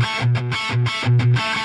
Música